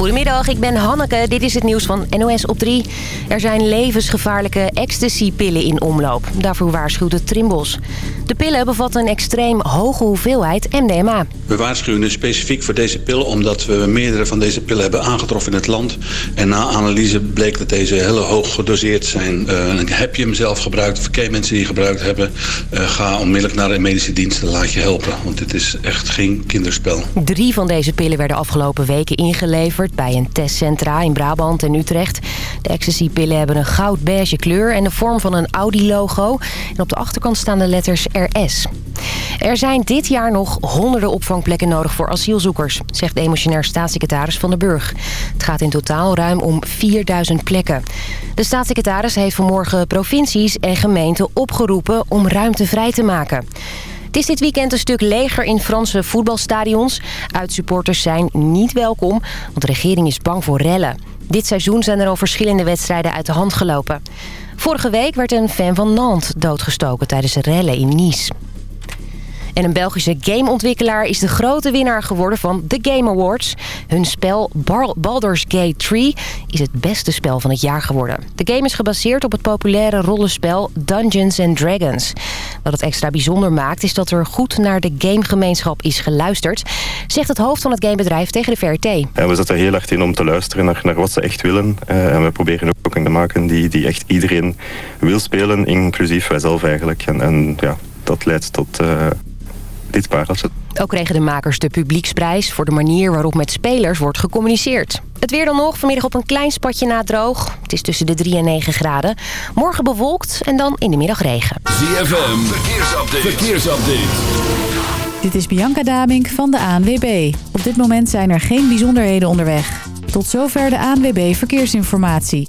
Goedemiddag, ik ben Hanneke. Dit is het nieuws van NOS op 3. Er zijn levensgevaarlijke ecstasy-pillen in omloop. Daarvoor waarschuwt de Trimbos. De pillen bevatten een extreem hoge hoeveelheid MDMA. We waarschuwen specifiek voor deze pillen omdat we meerdere van deze pillen hebben aangetroffen in het land. En na analyse bleek dat deze heel hoog gedoseerd zijn. Uh, heb je hem zelf gebruikt of ken mensen die gebruikt hebben... Uh, ga onmiddellijk naar de medische diensten, laat je helpen. Want dit is echt geen kinderspel. Drie van deze pillen werden afgelopen weken ingeleverd... bij een testcentra in Brabant en Utrecht. De ecstasy-pillen hebben een goud-beige kleur en de vorm van een Audi-logo. En op de achterkant staan de letters RS. Er zijn dit jaar nog honderden opvangplekken nodig voor asielzoekers, zegt demissionair staatssecretaris Van der Burg. Het gaat in totaal ruim om 4000 plekken. De staatssecretaris heeft vanmorgen provincies en gemeenten opgeroepen om ruimte vrij te maken. Het is dit weekend een stuk leger in Franse voetbalstadions. Uitsupporters zijn niet welkom, want de regering is bang voor rellen. Dit seizoen zijn er al verschillende wedstrijden uit de hand gelopen. Vorige week werd een fan van Nantes doodgestoken tijdens rellen in Nice. En een Belgische gameontwikkelaar is de grote winnaar geworden van The Game Awards. Hun spel Baldur's Gate 3 is het beste spel van het jaar geworden. De game is gebaseerd op het populaire rollenspel Dungeons Dragons. Wat het extra bijzonder maakt is dat er goed naar de gamegemeenschap is geluisterd... zegt het hoofd van het gamebedrijf tegen de VRT. We zetten heel erg in om te luisteren naar, wat ze echt willen. Uh, en we proberen ook een te maken die, die echt iedereen wil spelen, inclusief wijzelf eigenlijk. En, en ja, dat leidt tot... Uh, dit pareltje. Ook kregen de makers de publieksprijs voor de manier waarop met spelers wordt gecommuniceerd. Het weer dan nog, vanmiddag op een klein spatje na droog. Het is tussen de 3 en 9 graden. Morgen bewolkt en dan in de middag regen. ZFM, verkeersupdate. verkeersupdate. Dit is Bianca Damink van de ANWB. Op dit moment zijn er geen bijzonderheden onderweg. Tot zover de ANWB Verkeersinformatie.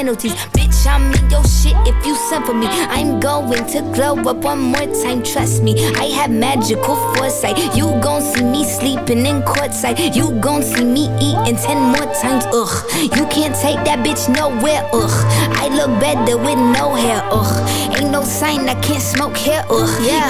Penalties. Bitch, I'm in your shit if you send for me. I'm going to glow up one more time, trust me. I have magical foresight. You gon' see me sleeping in courtside. You gon' see me eating ten more times, ugh. You can't take that bitch nowhere, ugh. I look better with no hair, ugh. Ain't no sign I can't smoke hair, ugh. Yeah.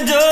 The door.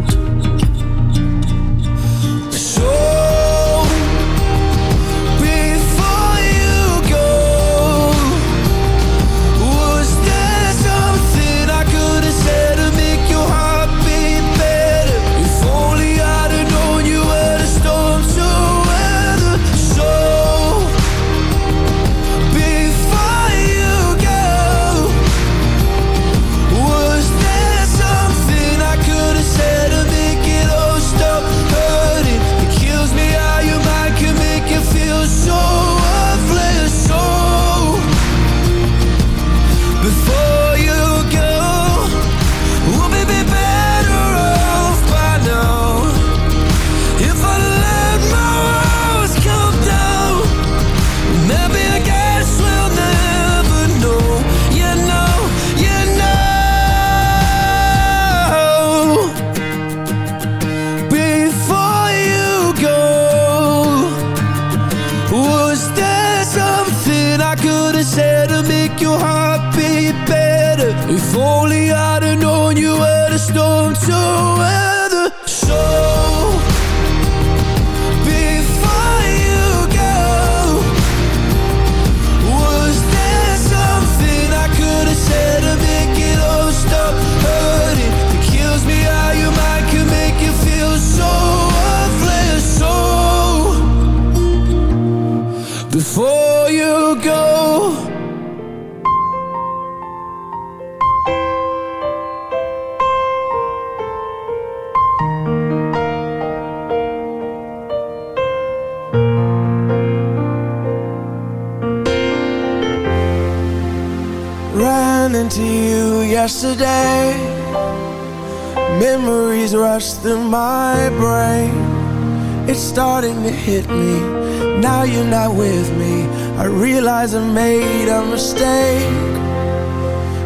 a mistake.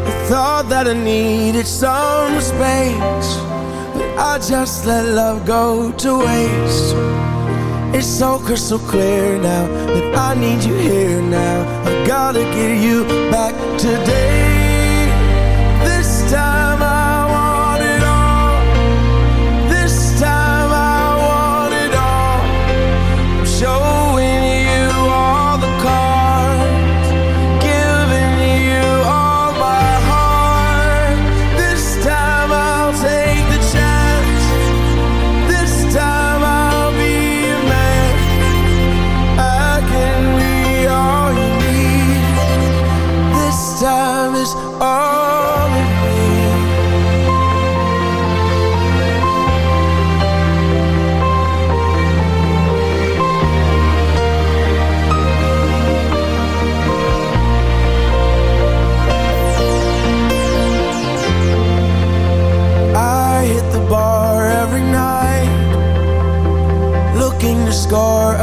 I thought that I needed some space But I just let love go to waste. It's so crystal clear now That I need you here now. I gotta get you back today.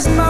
is my